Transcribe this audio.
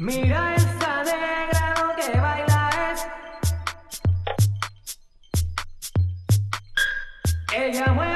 Mira esa negra lo que baila es. Ella mueve